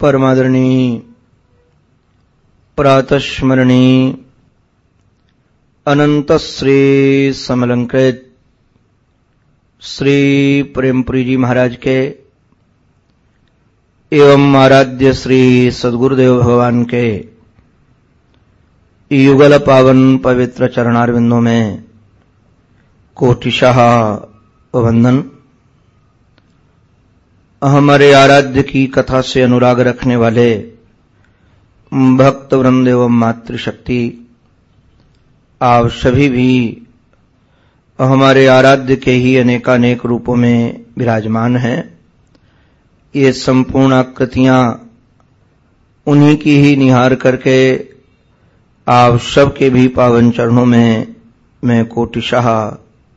परमादरणी, प्रातस्मरणी अनंत श्री समलंकृत, श्री प्रेमपुरी जी महाराज के, एवं आराध्य श्री सदगुरुदेव भगवान के, युगल पावन पवित्र चरणारविंदों में, कोटिशाह वंदन हमारे आराध्य की कथा से अनुराग रखने वाले भक्त वृंद एवं मातृशक्ति, आप सभी भी हमारे आराध्य के ही अनेकानेक रूपों में विराजमान हैं। ये संपूर्ण आकृतियाँ उन्हीं की ही निहार करके आप सबके भी पावन चरणों में मैं कोटिशाह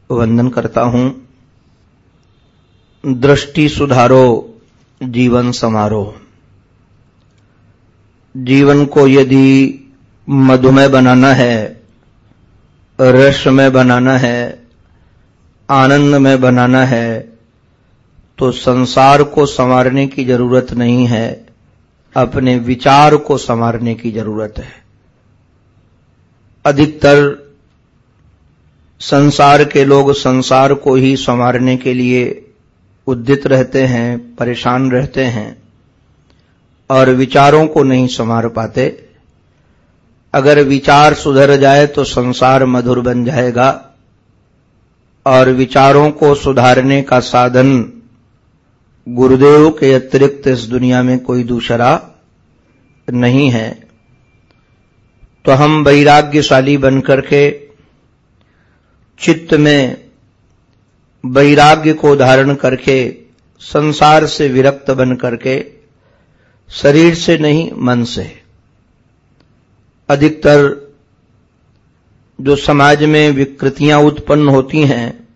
वंदन करता हूँ। दृष्टि सुधारो, जीवन समारो। जीवन को यदि मधुमय बनाना है रसमय बनाना है, आनंदमय बनाना है तो संसार को संवारने की ज़रूरत नहीं है, अपने विचार को संवारने की ज़रूरत है। अधिकतर संसार के लोग संसार को ही संवारने के लिए उद्दित रहते हैं, परेशान रहते हैं और विचारों को नहीं संवार पाते। अगर विचार सुधर जाए तो संसार मधुर बन जाएगा और विचारों को सुधारने का साधन गुरुदेव के अतिरिक्त इस दुनिया में कोई दूसरा नहीं है। तो हम वैराग्यशाली बनकर के चित्त में वैराग्य को धारण करके, संसार से विरक्त बन करके, शरीर से नहीं, मन से। अधिकतर जो समाज में विकृतियाँ उत्पन्न होती हैं,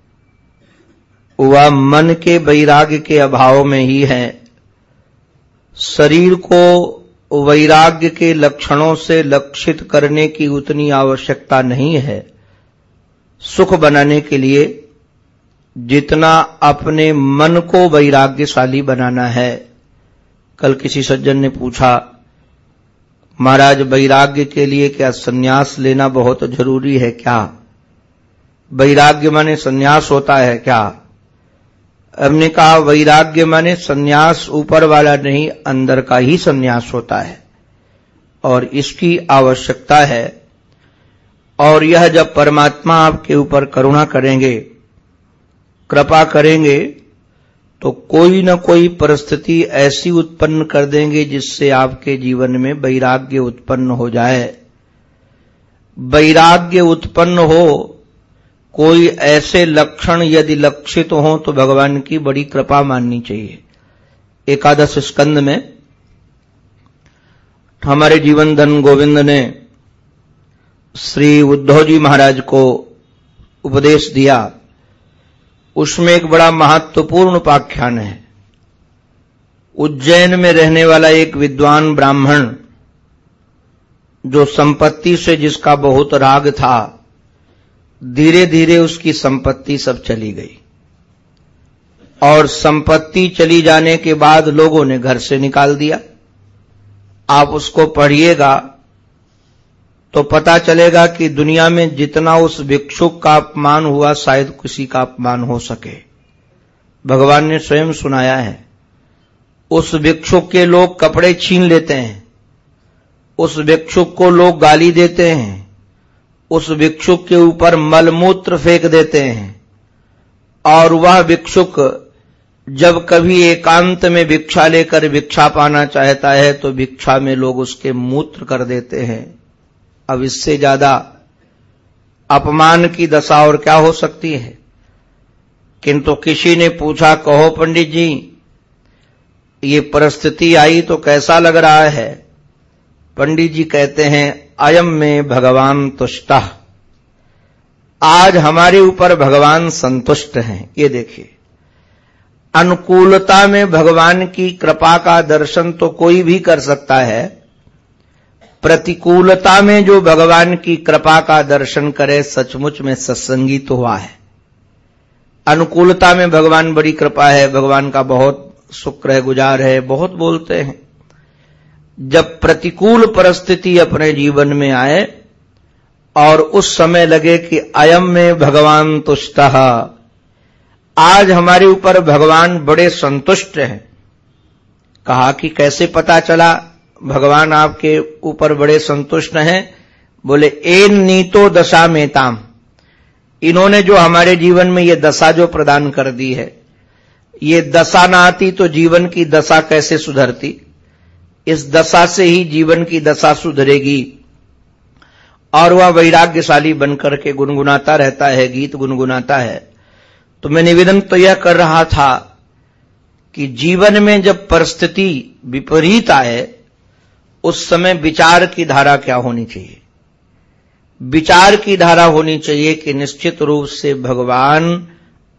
वह मन के वैराग्य के अभाव में ही है। शरीर को वैराग्य के लक्षणों से लक्षित करने की उतनी आवश्यकता नहीं है। सुख बनाने के लिए जितना अपने मन को वैराग्यशाली बनाना है। कल किसी सज्जन ने पूछा, महाराज, वैराग्य के लिए क्या सन्यास लेना बहुत ज़रूरी है क्या? वैराग्य माने सन्यास होता है क्या? हमने कहा, वैराग्य माने सन्यास ऊपर वाला नहीं, अंदर का ही सन्यास होता है। और इसकी आवश्यकता है। और यह जब परमात्मा आपके ऊपर करुणा करेंगे कृपा करेंगे तो कोई न कोई परिस्थिति ऐसी उत्पन्न कर देंगे जिससे आपके जीवन में वैराग्य उत्पन्न हो जाए। वैराग्य उत्पन्न हो, कोई ऐसे लक्षण यदि लक्षित हो तो भगवान की बड़ी कृपा माननी चाहिए। एकादश स्कंद में, हमारे जीवन धन गोविंद ने श्री उद्धव जी महाराज को उपदेश दिया उसमें एक बड़ा महत्वपूर्ण उपाख्यान है। उज्जैन में रहने वाला एक विद्वान ब्राह्मण, जो संपत्ति से जिसका बहुत राग था धीरे धीरे उसकी संपत्ति सब चली गई। और संपत्ति चली जाने के बाद लोगों ने घर से निकाल दिया। आप उसको पढ़िएगा तो पता चलेगा कि दुनिया में जितना उस भिक्षुक का अपमान हुआ, शायद किसी का अपमान हो सके। भगवान ने स्वयं सुनाया है, उस भिक्षुक के लोग कपड़े छीन लेते हैं, उस भिक्षुक को लोग गाली देते हैं, उस भिक्षुक के ऊपर मलमूत्र फेंक देते हैं, और वह भिक्षुक जब कभी एकांत में भिक्षा लेकर भिक्षा पाना चाहता है तो भिक्षा में लोग उसके मूत्र कर देते हैं। अब इससे ज़्यादा अपमान की दशा और क्या हो सकती है? किंतु किसी ने पूछा, कहो, पंडित जी, ये परिस्थिति आई तो कैसा लग रहा है? पंडित जी कहते हैं, अयम में भगवान तुष्ट। आज हमारे ऊपर भगवान संतुष्ट हैं। ये देखिए। अनुकूलता में भगवान की कृपा का दर्शन तो कोई भी कर सकता है प्रतिकूलता में जो भगवान की कृपा का दर्शन करे, सचमुच में सत्संगी तो हुआ है। अनुकूलता में भगवान बड़ी कृपा है, भगवान का बहुत शुक्र है, गुजार है, बहुत बोलते हैं। जब प्रतिकूल परिस्थिति अपने जीवन में आए और उस समय लगे कि अयम में भगवान तुष्ट आज हमारे ऊपर भगवान बड़े संतुष्ट हैं। कहा कि कैसे पता चला भगवान आपके ऊपर बड़े संतुष्ट हैं। बोले, एन नीतो दशा मेताम। इन्होंने जो हमारे जीवन में ये दशा जो प्रदान कर दी है, ये दशा ना आती तो जीवन की दशा कैसे सुधरती? इस दशा से ही जीवन की दशा सुधरेगी। और वह वैराग्यशाली बनकर के गुनगुनाता रहता है, गीत गुनगुनाता है। तो मैं निवेदन तो यह कर रहा था कि जीवन में जब परिस्थिति विपरीत आए उस समय विचार की धारा क्या होनी चाहिए? विचार की धारा होनी चाहिए कि निश्चित रूप से भगवान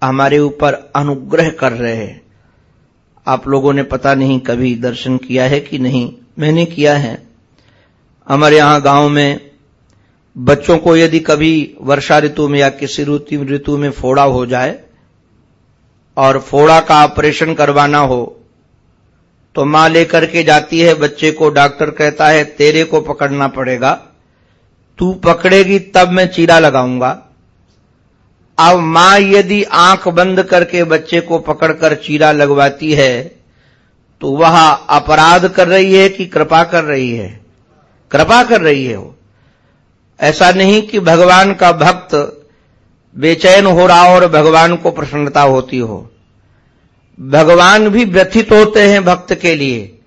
हमारे ऊपर अनुग्रह कर रहे हैं। आप लोगों ने पता नहीं कभी दर्शन किया है कि नहीं? मैंने किया है। हमारे यहाँ गाँव में बच्चों को यदि कभी वर्षा ऋतु में या किसी ऋतु ऋतु में फोड़ा हो जाए और फोड़ा का ऑपरेशन करवाना हो तो माँ लेकर के जाती है, बच्चे को डॉक्टर कहता है, तेरे को पकड़ना पड़ेगा। तू पकड़ेगी, तब मैं चीरा लगाऊँगा। अब माँ यदि आँख बंद करके बच्चे को पकड़कर चीरा लगवाती है तो वह अपराध कर रही है कि कृपा कर रही है? कृपा कर रही है वो। ऐसा नहीं कि भगवान का भक्त बेचैन हो रहा हो और भगवान को प्रसन्नता होती हो। भगवान भी व्यथित होते हैं भक्त के लिए।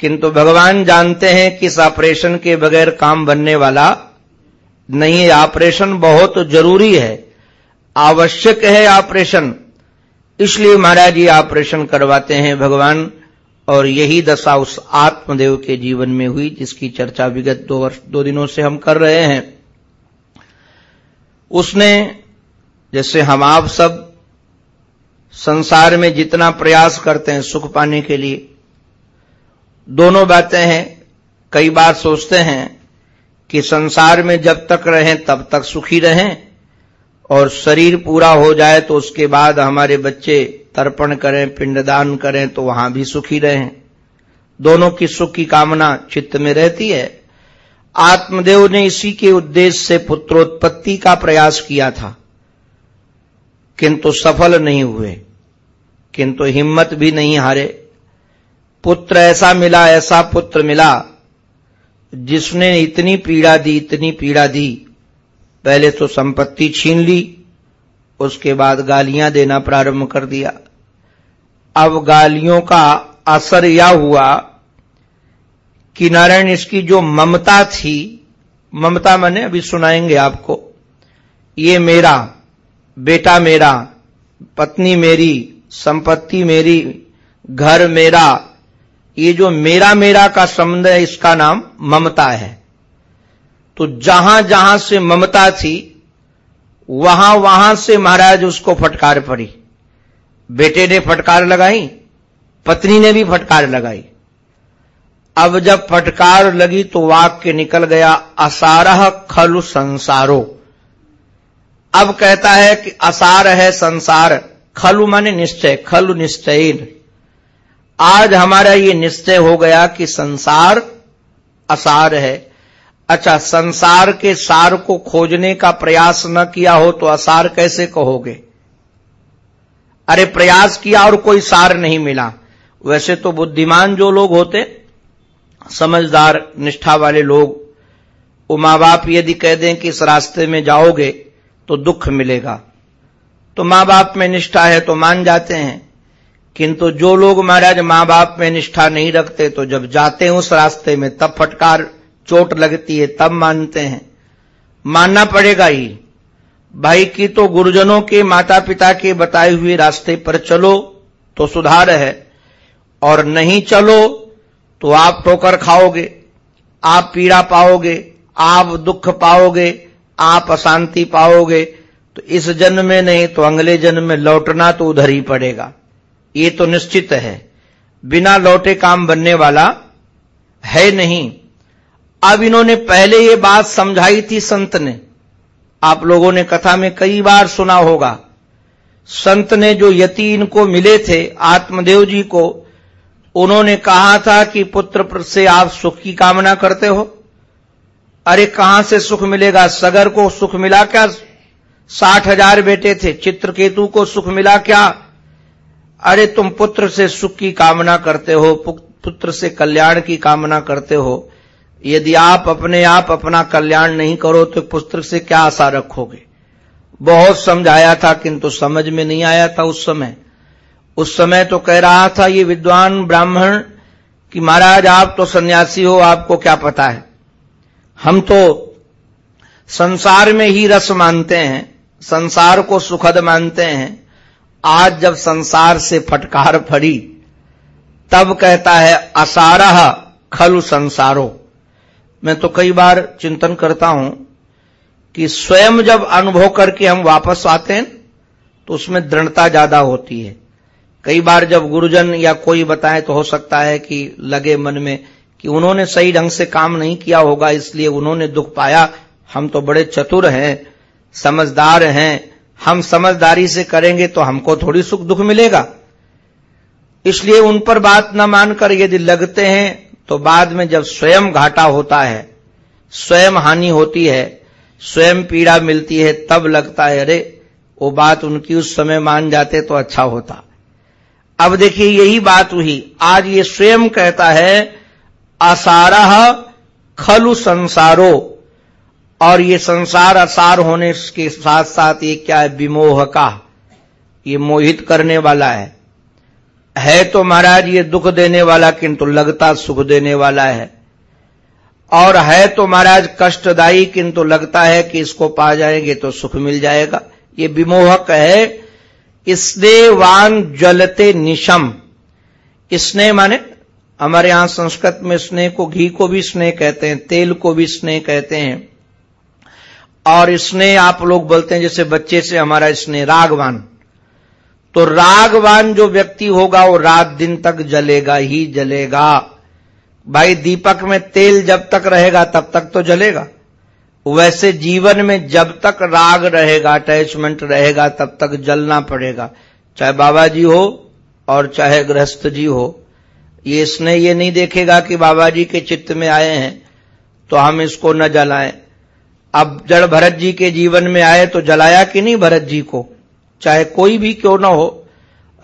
किंतु भगवान जानते हैं कि इस ऑपरेशन के बगैर काम बनने वाला नहीं ऑपरेशन बहुत ज़रूरी है। आवश्यक है ऑपरेशन। इसलिए महाराज ये ऑपरेशन करवाते हैं भगवान और यही दशा उस आत्मदेव के जीवन में हुई जिसकी चर्चा विगत दो वर्ष, दो दिनों से हम कर रहे हैं। उसने, जैसे हम आप सब संसार में जितना प्रयास करते हैं सुख पाने के लिए, दोनों बातें हैं। कई बार सोचते हैं कि संसार में जब तक रहें, तब तक सुखी रहें और शरीर पूरा हो जाए तो उसके बाद हमारे बच्चे तर्पण करें, पिंडदान करें तो वहाँ भी सुखी रहें। दोनों की सुख की कामना चित्त में रहती है। आत्मदेव ने इसी के उद्देश्य से पुत्रोत्पत्ति का प्रयास किया था। किंतु सफल नहीं हुए, किंतु हिम्मत भी नहीं हारे। पुत्र ऐसा मिला, ऐसा पुत्र मिला, जिसने इतनी पीड़ा दी, इतनी पीड़ा दी। पहले तो संपत्ति छीन ली, उसके बाद गालियाँ देना प्रारंभ कर दिया। अब गालियों का असर यह हुआ कि नारायण इसकी जो ममता थी, ममता मैंने अभी सुनाएँगे आपको, ये मेरा बेटा मेरा, पत्नी मेरी, संपत्ति मेरी, घर मेरा, ये जो मेरा मेरा का संबंध है, इसका नाम ममता है। तो जहाँ जहाँ से ममता थी, वहाँ वहाँ से महाराज उसको फटकार पड़ी। बेटे ने फटकार लगाई, पत्नी ने भी फटकार लगाई। अब जब फटकार लगी तो वाक्य निकल गया, असारह खलु संसारो। अब कहता है कि असार है संसार, खलु मन निश्चय, खलु निश्चय आज हमारा ये निश्चय हो गया कि संसार असार है। अच्छा संसार के सार को खोजने का प्रयास न किया हो तो असार कैसे कहोगे? अरे, प्रयास किया और कोई सार नहीं मिला। वैसे तो बुद्धिमान जो लोग होते, समझदार, निष्ठा वाले लोग, वो माँ बाप यदि कह दें कि इस रास्ते में जाओगे तो दुख मिलेगा। तो माँ बाप में निष्ठा है तो मान जाते हैं। किंतु जो लोग महाराज माँ बाप में निष्ठा नहीं रखते तो जब जाते हैं उस रास्ते में, तब फटकार, चोट लगती है, तब मानते हैं। मानना पड़ेगा ही। भाई की तो गुरुजनों के माता पिता के बताए हुए रास्ते पर चलो तो सुधार है। और नहीं चलो तो आप ठोकर खाओगे, आप पीड़ा पाओगे, आप दुख पाओगे आप अशांति पाओगे तो इस जन्म में नहीं तो अगले जन्म में लौटना तो उधर ही पड़ेगा। ये तो निश्चित है। बिना लौटे काम बनने वाला है नहीं। अब इन्होंने पहले ये बात समझाई थी संत ने। आप लोगों ने कथा में कई बार सुना होगा। संत ने जो यति इनको मिले थे, आत्मदेव जी को, उन्होंने कहा था कि पुत्र से आप सुख की कामना करते हो। अरे कहाँ से सुख मिलेगा? सगर को सुख मिला क्या? साठ हज़ार बेटे थे, चित्रकेतु को सुख मिला क्या? अरे तुम पुत्र से सुख की कामना करते हो पुत्र से कल्याण की कामना करते हो। यदि आप अपने आप अपना कल्याण नहीं करो तो पुत्र से क्या आशा रखोगे? बहुत समझाया था, किंतु समझ में नहीं आया था उस समय। उस समय तो कह रहा था, ये विद्वान ब्राह्मण कि महाराज, आप तो सन्यासी हो, आपको क्या पता है? हम तो संसार में ही रस मानते हैं, संसार को सुखद मानते हैं। आज जब संसार से फटकार फड़ी तब कहता है, असारह खलु संसारो। मैं तो कई बार चिंतन करता हूँ कि स्वयं जब अनुभव करके हम वापस आते हैं तो उसमें दृढ़ता ज़्यादा होती है। कई बार जब गुरुजन या कोई बताए तो हो सकता है कि लगे मन में कि उन्होंने सही ढंग से काम नहीं किया होगा, इसलिए उन्होंने दुख पाया। हम तो बड़े चतुर हैं, समझदार हैं। हम समझदारी से करेंगे तो हमको थोड़ी सुख दुख मिलेगा। इसलिए उन पर बात न मानकर यदि लगते हैं तो बाद में जब स्वयं घाटा होता है, स्वयं हानि होती है, स्वयं पीड़ा मिलती है, तब लगता है, अरे, वो बात उनकी उस समय मान जाते तो अच्छा होता। अब देखिए, यही बात हुई। आज ये स्वयं कहता है असारह खलु संसारो। और ये संसार असार होने के साथ साथ ये क्या है? विमोह का ये मोहित करने वाला है। है तो महाराज, ये दुख देने वाला, किंतु लगता सुख देने वाला है। और है तो महाराज, कष्टदायी, किंतु लगता है कि इसको पा जाएँगे तो सुख मिल जाएगा। ये विमोहक है। स्नेहवान जलते निशम। स्नेह माने हमारे यहाँ संस्कृत में स्नेह को, घी को भी स्नेह कहते हैं, तेल को भी स्नेह कहते हैं। और स्नेह आप लोग बोलते हैं जैसे बच्चे से हमारा स्नेह, रागवान। तो रागवान जो व्यक्ति होगा, वो रात दिन तक जलेगा ही जलेगा। भाई, दीपक में तेल जब तक रहेगा, तब तक तो जलेगा। वैसे जीवन में जब तक राग रहेगा अटैचमेंट रहेगा, तब तक जलना पड़ेगा। चाहे बाबा जी हो, और चाहे गृहस्थ जी हो। ये इसने ये नहीं देखेगा कि बाबा जी के चित्त में आए हैं तो हम इसको न जलाएँ। अब जड़ भरत जी के जीवन में आए तो जलाया कि नहीं भरत जी को? चाहे कोई भी क्यों न हो।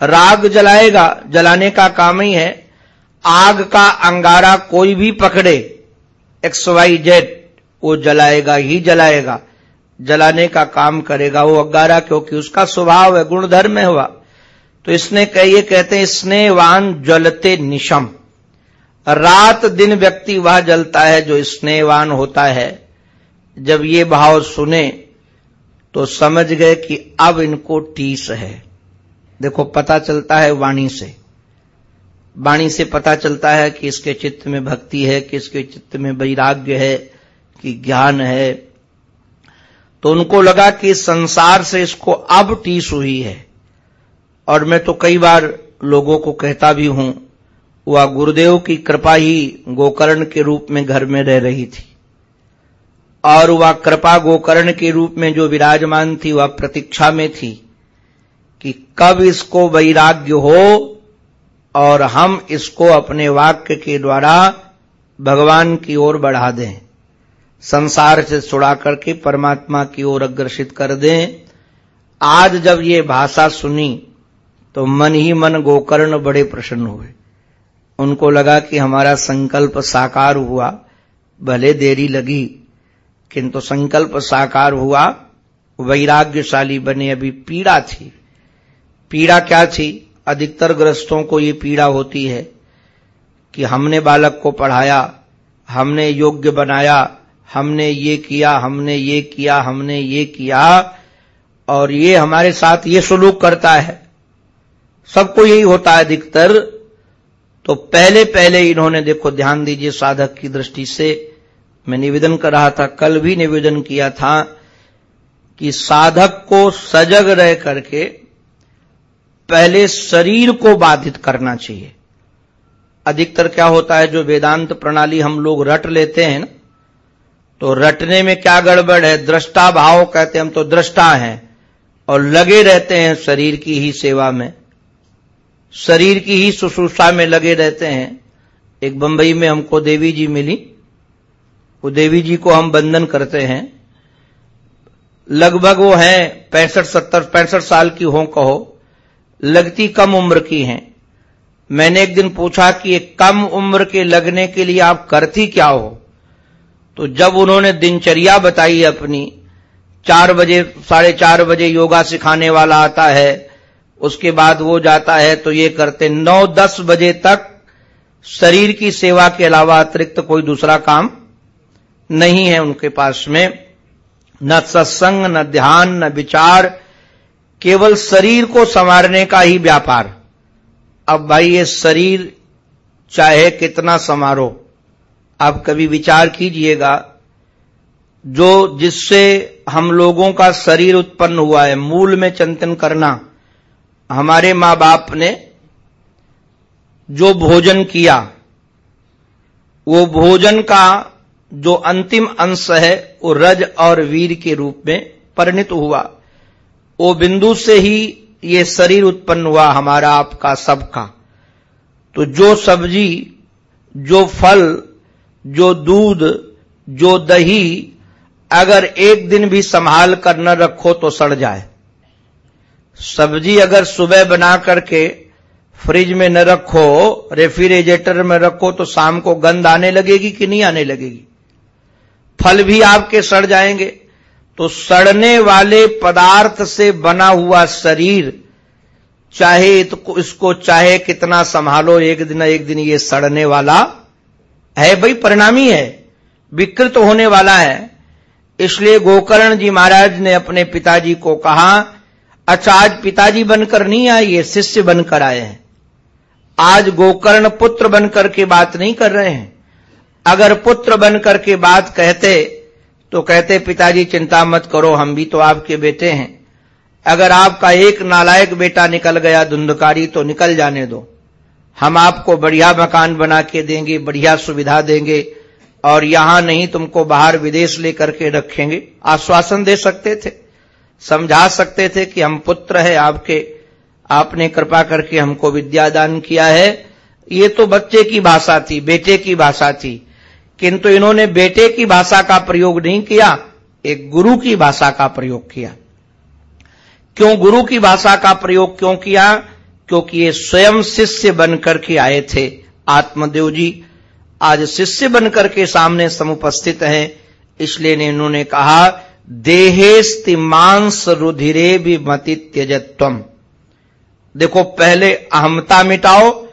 राग जलाएगा, जलाने का काम ही है। आग का अंगारा कोई भी पकड़े, एक्स वाई जेड, वो जलाएगा ही जलाएगा। जलाने का काम करेगा वो अंगारा, क्योंकि उसका स्वभाव है, गुणधर्म है हुआ तो इसने कहिए कहते हैं स्नेहवान जलते निशम। रात दिन व्यक्ति वह जलता है जो स्नेहवान होता है। जब ये भाव सुने तो समझ गए कि अब इनको टीस है। देखो, पता चलता है वाणी से। वाणी से पता चलता है कि इसके चित्त में भक्ति है, कि इसके चित्त में वैराग्य है, कि ज्ञान है। तो उनको लगा कि संसार से इसको अब टीस हुई है। और मैं तो कई बार लोगों को कहता भी हूँ, वह गुरुदेव की कृपा ही गोकर्ण के रूप में घर में रह रही थी। और वह कृपा गोकर्ण के रूप में जो विराजमान थी, वह प्रतीक्षा में थी कि कब इसको वैराग्य हो और हम इसको अपने वाक्य के द्वारा भगवान की ओर बढ़ा दें, संसार से छुड़ा करके परमात्मा की ओर अग्रसित कर दें। आज जब ये भाषा सुनी तो मन ही मन गोकर्ण बड़े प्रसन्न हुए। उनको लगा कि हमारा संकल्प साकार हुआ, भले देरी लगी, किंतु संकल्प साकार हुआ, वैराग्यशाली बने अभी पीड़ा थी। पीड़ा क्या थी? अधिकतर ग्रस्तों को ये पीड़ा होती है कि हमने बालक को पढ़ाया, हमने योग्य बनाया, हमने ये किया, हमने ये किया, हमने ये किया, और ये हमारे साथ ये सुलूक करता है। सबको यही होता है अधिकतर। तो पहले पहले इन्होंने देखो, ध्यान दीजिए साधक की दृष्टि से, मैं निवेदन कर रहा था, कल भी निवेदन किया था कि साधक को सजग रह करके पहले शरीर को बाधित करना चाहिए। अधिकतर क्या होता है, जो वेदांत प्रणाली हम लोग रट लेते हैं ना तो रटने में क्या गड़बड़ है? दृष्टा भाव कहते हम तो दृष्टा हैं, और लगे रहते हैं शरीर की ही सेवा में। शरीर की ही शुश्रूषा में लगे रहते हैं। एक बंबई में हमको देवी जी मिली। वो देवी जी को हम बंधन करते हैं। लगभग वो हैं पैंसठ, सत्तर, पैंसठ साल की हो कहो। लगती कम उम्र की हैं। मैंने एक दिन पूछा कि एक कम उम्र के लगने के लिए आप करती क्या हो? तो जब उन्होंने दिनचर्या बताई अपनी, चार बजे, साढ़े चार बजे योगा सिखाने वाला आता है उसके बाद वो जाता है तो ये करते नौ, दस बजे तक शरीर की सेवा के अलावा अतिरिक्त कोई दूसरा काम नहीं है उनके पास में। न सत्संग, न ध्यान, न विचार, केवल शरीर को संवारने का ही व्यापार। अब भाई ये शरीर चाहे कितना समारो आप कभी विचार कीजिएगा, जो जिससे हम लोगों का शरीर उत्पन्न हुआ है, मूल में चिंतन करना हमारे माँ बाप ने जो भोजन किया, वो भोजन का जो अंतिम अंश है, वो रज और वीर के रूप में परिणित हुआ। वो बिंदु से ही ये शरीर उत्पन्न हुआ हमारा आपका सबका। तो जो सब्ज़ी, जो फल, जो दूध, जो दही, अगर एक दिन भी संभाल कर न रखो तो सड़ जाए। सब्ज़ी अगर सुबह बना करके फ्रिज में न रखो, रेफ्रिजरेटर में रखो तो शाम को गंद आने लगेगी कि नहीं आने लगेगी? फल भी आपके सड़ जाएँगे। तो सड़ने वाले पदार्थ से बना हुआ शरीर, चाहे इसको चाहे कितना संभालो, एक दिन एक दिन ये सड़ने वाला है। भाई, परिणामी है। विकृत होने वाला है। इसलिए गोकर्ण जी महाराज ने अपने पिताजी को कहा अच्छा आज पिताजी बनकर नहीं आए, ये शिष्य बनकर आए हैं। आज गोकर्ण पुत्र बनकर के बात नहीं कर रहे हैं। अगर पुत्र बनकर के बात कहते तो कहते, पिताजी, चिंता मत करो, हम भी तो आपके बेटे हैं। अगर आपका एक नालायक बेटा निकल गया धुंधकारी तो निकल जाने दो। हम आपको बढ़िया मकान बना के देंगे, बढ़िया सुविधा देंगे, और यहाँ नहीं तुमको बाहर विदेश लेकर के रखेंगे। आश्वासन दे सकते थे। समझा सकते थे कि हम पुत्र है, आपके, आपने कृपा करके हमको विद्यादान किया है। ये तो बच्चे की भाषा थी, बेटे की भाषा थी। किंतु इन्होंने बेटे की भाषा का प्रयोग नहीं किया, एक गुरु की भाषा का प्रयोग किया। क्यों गुरु की भाषा का प्रयोग क्यों किया? क्योंकि ये स्वयं शिष्य बनकर के आए थे। आत्मदेव जी आज शिष्य बनकर के सामने समुपस्थित हैं, इसलिए इन्होंने कहा देहेस्ति मांस रुधिरे भी मति त्यजत्वम देखो, पहले अहमता मिटाओ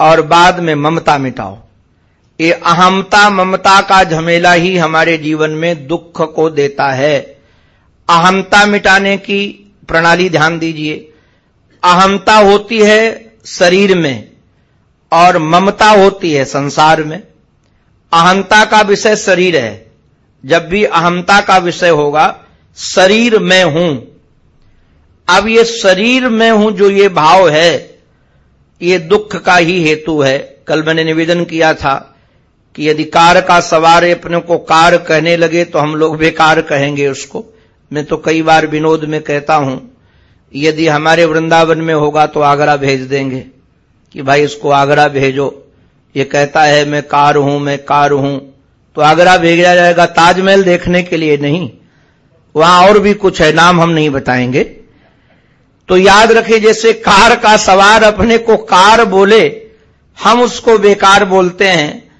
और बाद में ममता मिटाओ। ये अहमता ममता का झमेला ही हमारे जीवन में दुख को देता है। अहमता मिटाने की प्रणाली ध्यान दीजिए। अहमता होती है शरीर में और ममता होती है संसार में। अहंता का विषय शरीर है। जब भी अहमता का विषय होगा, शरीर में हूँ। अब ये शरीर में हूँ जो ये भाव है, ये दुख का ही हेतु है। कल मैंने निवेदन किया था कि यदि कार का सवार अपने को कार कहने लगे तो हम लोग बेकार कहेंगे उसको। मैं तो कई बार विनोद में कहता हूँ, यदि हमारे वृंदावन में होगा तो आगरा भेज देंगे कि भाई इसको आगरा भेजो। ये कहता है, मैं कार हूँ, मैं कार हूँ। तो आगरा भेजा जाएगा ताजमहल देखने के लिए नहीं। वहाँ और भी कुछ है, नाम हम नहीं बताएँगे। तो याद रखे जैसे कार का सवार अपने को कार बोले, हम उसको बेकार बोलते हैं।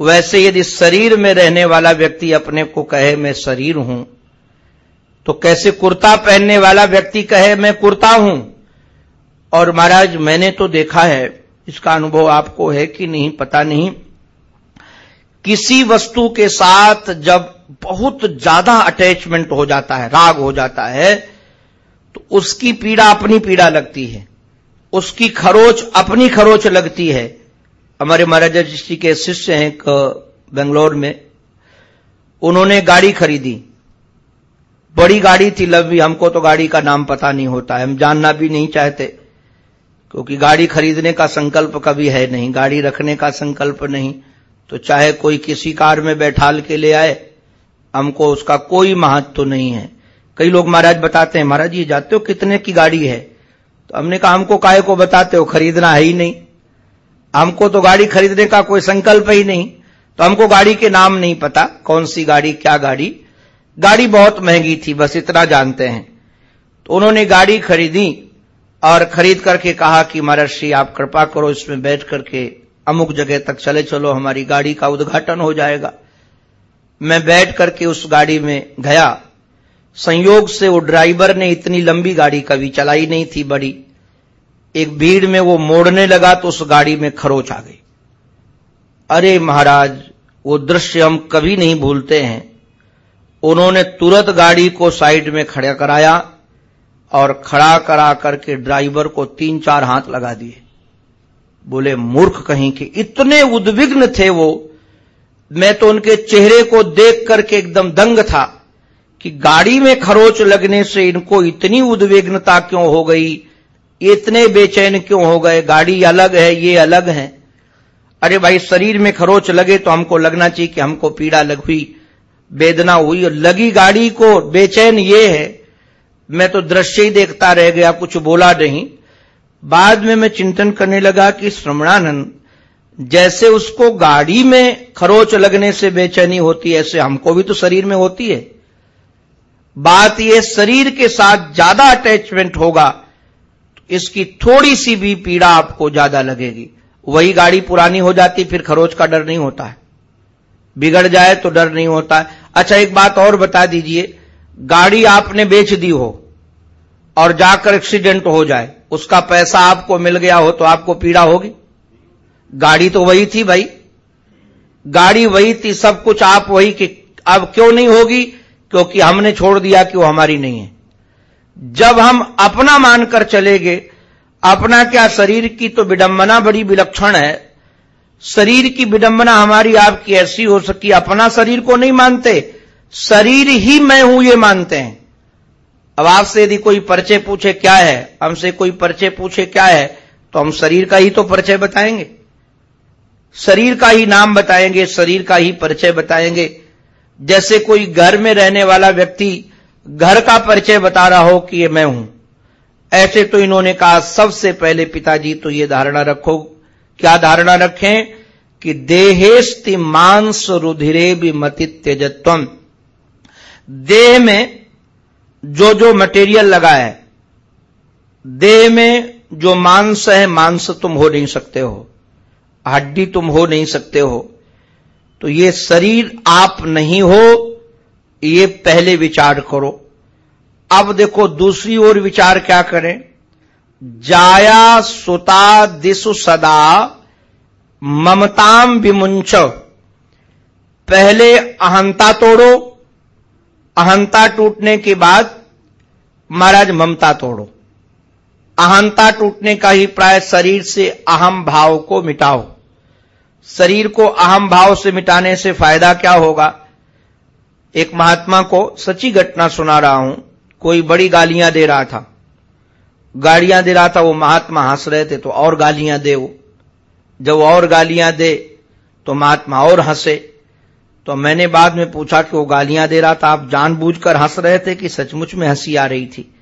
वैसे यदि शरीर में रहने वाला व्यक्ति अपने को कहे, मैं शरीर हूँ तो कैसे कुर्ता पहनने वाला व्यक्ति कहे, मैं कुर्ता हूँ? और महाराज, मैंने तो देखा है, इसका अनुभव आपको है कि नहीं, पता नहीं। किसी वस्तु के साथ जब बहुत ज़्यादा अटैचमेंट हो जाता है, राग हो जाता है तो उसकी पीड़ा अपनी पीड़ा लगती है। उसकी खरोच अपनी खरोच लगती है। हमारे महाराजा जी के शिष्य हैं बेंगलोर में। उन्होंने गाड़ी खरीदी। बड़ी गाड़ी थी लंबी, हमको तो गाड़ी का नाम पता नहीं होता है। हम जानना भी नहीं चाहते, क्योंकि गाड़ी खरीदने का संकल्प कभी है नहीं, गाड़ी रखने का संकल्प नहीं। तो चाहे कोई किसी कार में बैठाल के ले आए, हमको उसका कोई महत्व तो नहीं है। कई लोग महाराज बताते हैं, महाराज, ये जाते हो कितने की गाड़ी है? तो हमने कहा, हमको काय को बताते हो? खरीदना है ही नहीं। हमको तो गाड़ी खरीदने का कोई संकल्प ही नहीं। तो हमको गाड़ी के नाम नहीं पता, कौन सी गाड़ी, क्या गाड़ी। गाड़ी बहुत महँगी थी, बस इतना जानते हैं। तो उन्होंने गाड़ी खरीदी और खरीद करके कहा कि महर्षि आप कृपा करो इसमें बैठ करके अमुक जगह तक चले चलो, हमारी गाड़ी का उद्घाटन हो जाएगा। मैं बैठ करके उस गाड़ी में गया। संयोग से वो ड्राइवर ने इतनी लंबी गाड़ी कभी चलाई नहीं थी बड़ी। एक भीड़ में वो मोड़ने लगा तो उस गाड़ी में खरोच आ गई। अरे महाराज, वो दृश्य हम कभी नहीं भूलते हैं। उन्होंने तुरंत गाड़ी को साइड में खड़ा कराया और खड़ा करा करके ड्राइवर को तीन चार हाथ लगा दिए। बोले, मूर्ख कहीं के इतने उद्विग्न थे वो। मैं तो उनके चेहरे को देख करके एकदम दंग था कि गाड़ी में खरोच लगने से इनको इतनी उद्विग्नता क्यों हो गई? इतने बेचैन क्यों हो गए? गाड़ी अलग है, ये अलग है। अरे भाई, शरीर में खरोच लगे तो हमको लगना चाहिए कि हमको पीड़ा लग हुई, वेदना हुई और लगी गाड़ी को। बेचैन ये है। मैं तो दृश्य ही देखता रह गया, कुछ बोला नहीं। बाद में मैं चिंतन करने लगा कि श्रमणानंद जैसे उसको गाड़ी में खरोच लगने से बेचैनी होती है, ऐसे हमको भी तो शरीर में होती है। बात यह शरीर के साथ ज़्यादा अटैचमेंट होगा, इसकी थोड़ी सी भी पीड़ा आपको ज़्यादा लगेगी। वही गाड़ी पुरानी हो जाती, फिर खरोच का डर नहीं होता है। बिगड़ जाए तो डर नहीं होता है। अच्छा एक बात और बता दीजिए, गाड़ी आपने बेच दी हो और जाकर एक्सीडेंट हो जाए उसका पैसा आपको मिल गया हो तो आपको पीड़ा होगी। गाड़ी तो वही थी भाई। गाड़ी वही थी, सब कुछ आप वही कि अब क्यों नहीं होगी? क्योंकि हमने छोड़ दिया कि वो हमारी नहीं है। जब हम अपना मानकर चले गए अपना क्या शरीर की तो विडंबना बड़ी विलक्षण है। शरीर की विडंबना हमारी आपकी ऐसी हो सकी, अपना शरीर को नहीं मानते। शरीर ही मैं हूँ, ये मानते हैं। अब आपसे यदि कोई परिचय पूछे क्या है, हमसे कोई परिचय पूछे क्या है तो हम शरीर का ही तो परिचय बताएँगे। शरीर का ही नाम बताएँगे, शरीर का ही परिचय बताएँगे। जैसे कोई घर में रहने वाला व्यक्ति घर का परिचय बता रहा हो कि ये मैं हूँ। ऐसे तो इन्होंने कहा, सबसे पहले पिताजी तो ये धारणा रखो। क्या धारणा रखें? कि देहेस्ति मांस रुधिरे भी मति त्यजत्व देह में जो जो मटेरियल लगा है देह में जो मांस है, मांस तुम हो नहीं सकते हो, हड्डी तुम हो नहीं सकते हो तो ये शरीर आप नहीं हो, ये पहले विचार करो। अब देखो, दूसरी ओर विचार क्या करें? जाया सुता दिशु सदा ममताम विमुंच पहले अहंता तोड़ो अहंता टूटने के बाद महाराज ममता तोड़ो। अहंता टूटने का ही प्राय शरीर से अहम भाव को मिटाओ। शरीर को अहम भाव से मिटाने से फ़ायदा क्या होगा? एक महात्मा को सच्ची घटना सुना रहा हूँ। कोई बड़ी गालियाँ दे रहा था। गालियाँ दे रहा था, वो महात्मा हंस रहे थे तो और गालियाँ दे वो। जब और गालियाँ दे तो महात्मा और हंसे। तो मैंने बाद में पूछा कि वो गालियाँ दे रहा था, आप जानबूझकर हंस रहे थे कि सचमुच में हँसी आ रही थी?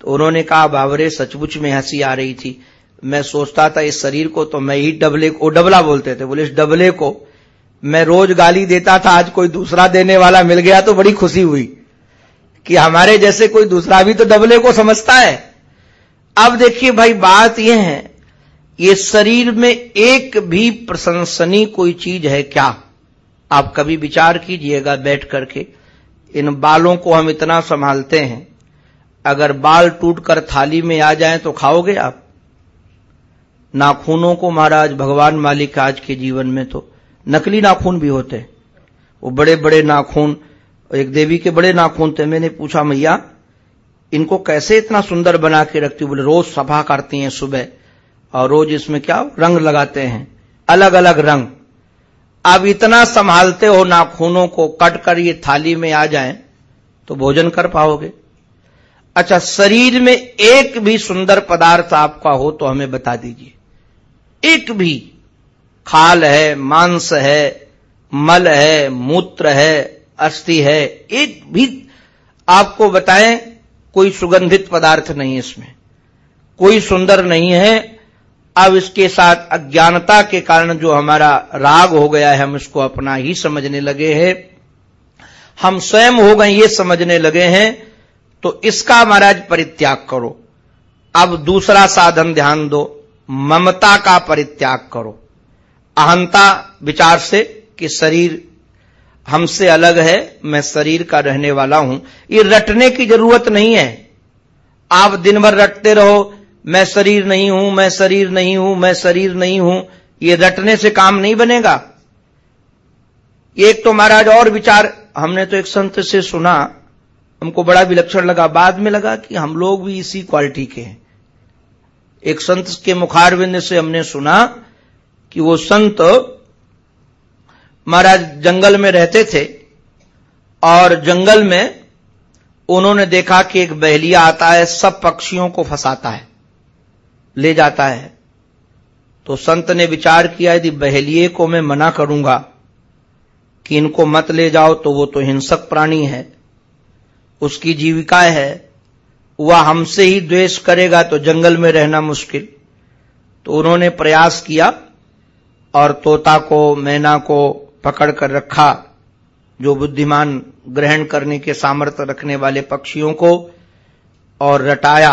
तो उन्होंने कहा, बाबरे, सचमुच में हँसी आ रही थी। मैं सोचता था इस शरीर को तो मैं ही डबले को, डबला बोलते थे, बोले इस डबले को। मैं रोज गाली देता था, आज कोई दूसरा देने वाला मिल गया तो बड़ी खुशी हुई। कि हमारे जैसे कोई दूसरा भी तो डबले को समझता है। अब देखिए भाई, बात यह है, ये शरीर में एक भी प्रशंसनी कोई चीज़ है क्या? आप कभी विचार कीजिएगा बैठ करके, इन बालों को हम इतना संभालते हैं, अगर बाल टूटकर थाली में आ जाएँ तो खाओगे आप? नाखूनों को महाराज भगवान मालिक आज के जीवन में तो नकली नाखून भी होते। हैं वो बड़े बड़े नाखून एक देवी के बड़े नाखून थे। मैंने पूछा, मैया, इनको कैसे इतना सुंदर बना के रखती बोले, रोज सफ़ा करती हैं सुबह, और रोज इसमें क्या रंग लगाते हैं? अलग अलग रंग अब इतना संभालते हो नाखूनों को कट कर ये थाली में आ जाए तो भोजन कर पाओगे। अच्छा शरीर में एक भी सुंदर पदार्थ आपका हो तो हमें बता दीजिए। एक भी खाल है, मांस है, मल है, मूत्र है, अस्थि है, एक भी आपको बताएँ, कोई सुगंधित पदार्थ नहीं इसमें। कोई सुंदर नहीं है अब इसके साथ अज्ञानता के कारण जो हमारा राग हो गया है, हम इसको अपना ही समझने लगे हैं। हम स्वयं हो गए, ये समझने लगे हैं तो इसका महाराज परित्याग करो। अब दूसरा साधन ध्यान दो, ममता का परित्याग करो। अहंता विचार से कि शरीर हमसे अलग है, मैं शरीर का रहने वाला हूँ। ये रटने की ज़रूरत नहीं है। आप दिन भर रटते रहो मैं शरीर नहीं हूँ, मैं शरीर नहीं हूँ, मैं शरीर नहीं हूँ, ये रटने से काम नहीं बनेगा। एक तो महाराज और विचार, हमने तो एक संत से सुना, हमको बड़ा विलक्षण लगा, बाद में लगा कि हम लोग भी इसी क्वालिटी के हैं। एक संत के मुखारविंद से हमने सुना कि वो संत महाराज जंगल में रहते थे, और जंगल में उन्होंने देखा कि एक बहलिया आता है, सब पक्षियों को फंसाता है। ले जाता है। तो संत ने विचार किया, यदि बहेलिए को मैं मना करूँगा कि इनको मत ले जाओ तो वो तो हिंसक प्राणी है, उसकी जीविका है, वह हमसे ही द्वेष करेगा तो जंगल में रहना मुश्किल। तो उन्होंने प्रयास किया और तोता को, मैना को पकड़ कर रखा, जो बुद्धिमान ग्रहण करने के सामर्थ्य रखने वाले पक्षियों को, और रटाया।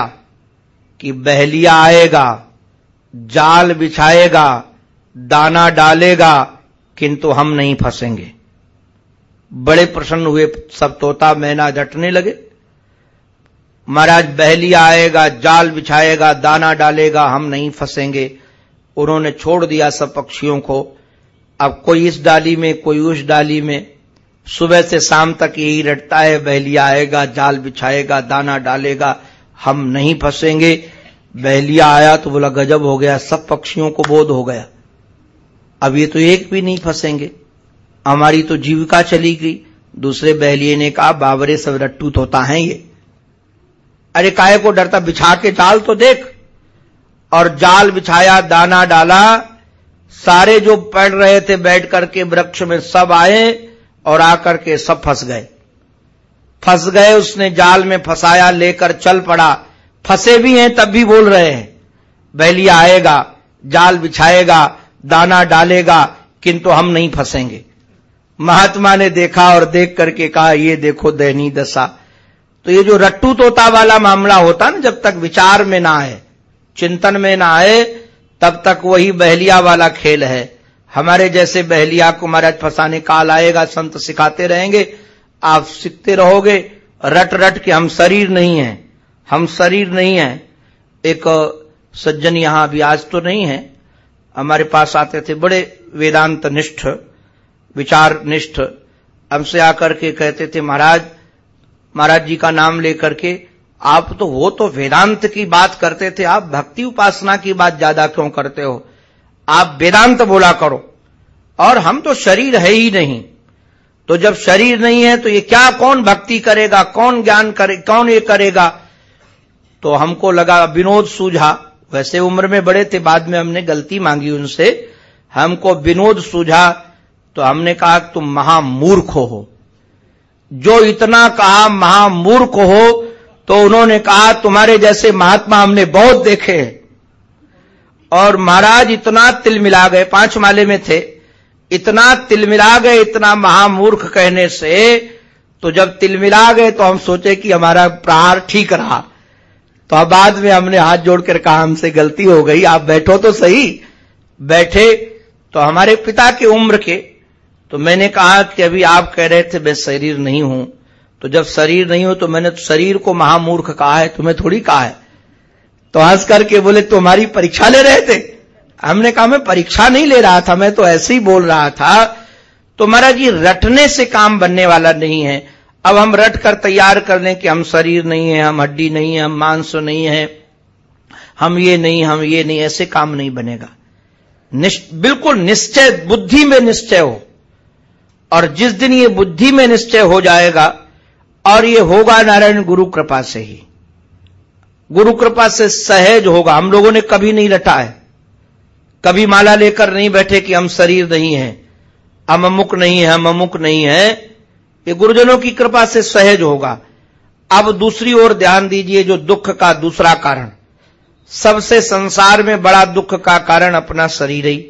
कि बहलिया आएगा, जाल बिछाएगा, दाना डालेगा, किंतु हम नहीं फंसेंगे। बड़े प्रसन्न हुए सब तोता मैना जटने लगे। महाराज बहलिया आएगा, जाल बिछाएगा, दाना डालेगा, हम नहीं फंसेंगे। उन्होंने छोड़ दिया सब पक्षियों को। अब कोई इस डाली में, कोई उस डाली में। सुबह से शाम तक यही रटता है, बहलिया आएगा, जाल बिछाएगा, दाना डालेगा। हम नहीं फंसेंगे। बहलिया आया तो बोला, गजब हो गया, सब पक्षियों को बोध हो गया। अब ये तो एक भी नहीं फंसेंगे। हमारी तो जीविका चली गई। दूसरे बहलिए ने कहा, बाबरे सब रट्टू तोता है ये। अरे काय को डरता, बिछा के जाल तो देख। और जाल बिछाया, दाना डाला, सारे जो पढ़ रहे थे, बैठ करके वृक्ष में सब आए और आकर के सब फंस गए। फंस गए, उसने जाल में फंसाया, लेकर चल पड़ा। फंसे भी हैं, तब भी बोल रहे हैं बैलिया आएगा, जाल बिछाएगा, दाना डालेगा, किंतु हम नहीं फंसेंगे। महात्मा ने देखा और देख करके कहा, ये देखो दयनी दशा। तो ये जो रट्टू तोता वाला मामला होता ना, जब तक विचार में ना आए, चिंतन में ना आए, तब तक वही बहलिया वाला खेल है। हमारे जैसे बहलिया को महाराज फंसाने काल आएगा, संत सिखाते रहेंगे आप सीखते रहोगे रट रट के हम शरीर नहीं है। हम शरीर नहीं है। एक सज्जन यहाँ अभी आज तो नहीं है। हमारे पास आते थे बड़े वेदांत निष्ठ विचार निष्ठ हमसे आकर के कहते थे, महाराज महाराज जी का नाम लेकर के आप तो वो तो वेदांत की बात करते थे। आप भक्ति उपासना की बात ज़्यादा क्यों करते हो? आप वेदांत बोला करो। और हम तो शरीर है ही नहीं। तो जब शरीर नहीं है तो ये क्या कौन भक्ति करेगा, कौन ज्ञान करे, कौन ये करेगा? तो हमको लगा विनोद सूझा। वैसे उम्र में बड़े थे, बाद में हमने गलती मांगी उनसे। हमको विनोद सूझा तो हमने कहा, तुम महामूर्ख हो। जो इतना कहा, महामूर्ख हो तो उन्होंने कहा, तुम्हारे जैसे महात्मा हमने बहुत देखे और महाराज इतना तिल मिला गए, पाँच माले में थे। इतना तिलमिला गए, इतना महामूर्ख कहने से तो जब तिलमिला गए तो हम सोचे कि हमारा प्रहार ठीक रहा। तो अब बाद में हमने हाथ जोड़कर कहा, हमसे गलती हो गई, आप बैठो तो सही। बैठे तो हमारे पिता की उम्र के तो मैंने कहा कि अभी आप कह रहे थे, मैं शरीर नहीं हूँ। तो जब शरीर नहीं हो तो मैंने तो शरीर को महामूर्ख कहा है, तुम्हें थोड़ी कहा है। तो हंस करके बोले तुम्हारी परीक्षा ले रहे थे? हमने कहा, मैं परीक्षा नहीं ले रहा था, मैं तो ऐसे ही बोल रहा था। तो महाराज जी, रटने से काम बनने वाला नहीं है। अब हम रट कर तैयार कर लें कि हम शरीर नहीं है, हम हड्डी नहीं है, हम मांस नहीं है, हम ये नहीं, हम ये नहीं, ऐसे काम नहीं बनेगा। बिल्कुल निश्चय, बुद्धि में निश्चय हो। और जिस दिन ये बुद्धि में निश्चय हो जाएगा, और ये होगा नारायण गुरु कृपा से ही। गुरु कृपा से सहज होगा। हम लोगों ने कभी नहीं रटा है। कभी माला लेकर नहीं बैठे कि हम शरीर नहीं है, हम अमुक नहीं है, हम अमुक नहीं है, ये गुरुजनों की कृपा से सहज होगा। अब दूसरी ओर ध्यान दीजिए जो दुख का दूसरा कारण। सबसे संसार में बड़ा दुख का कारण अपना शरीर ही।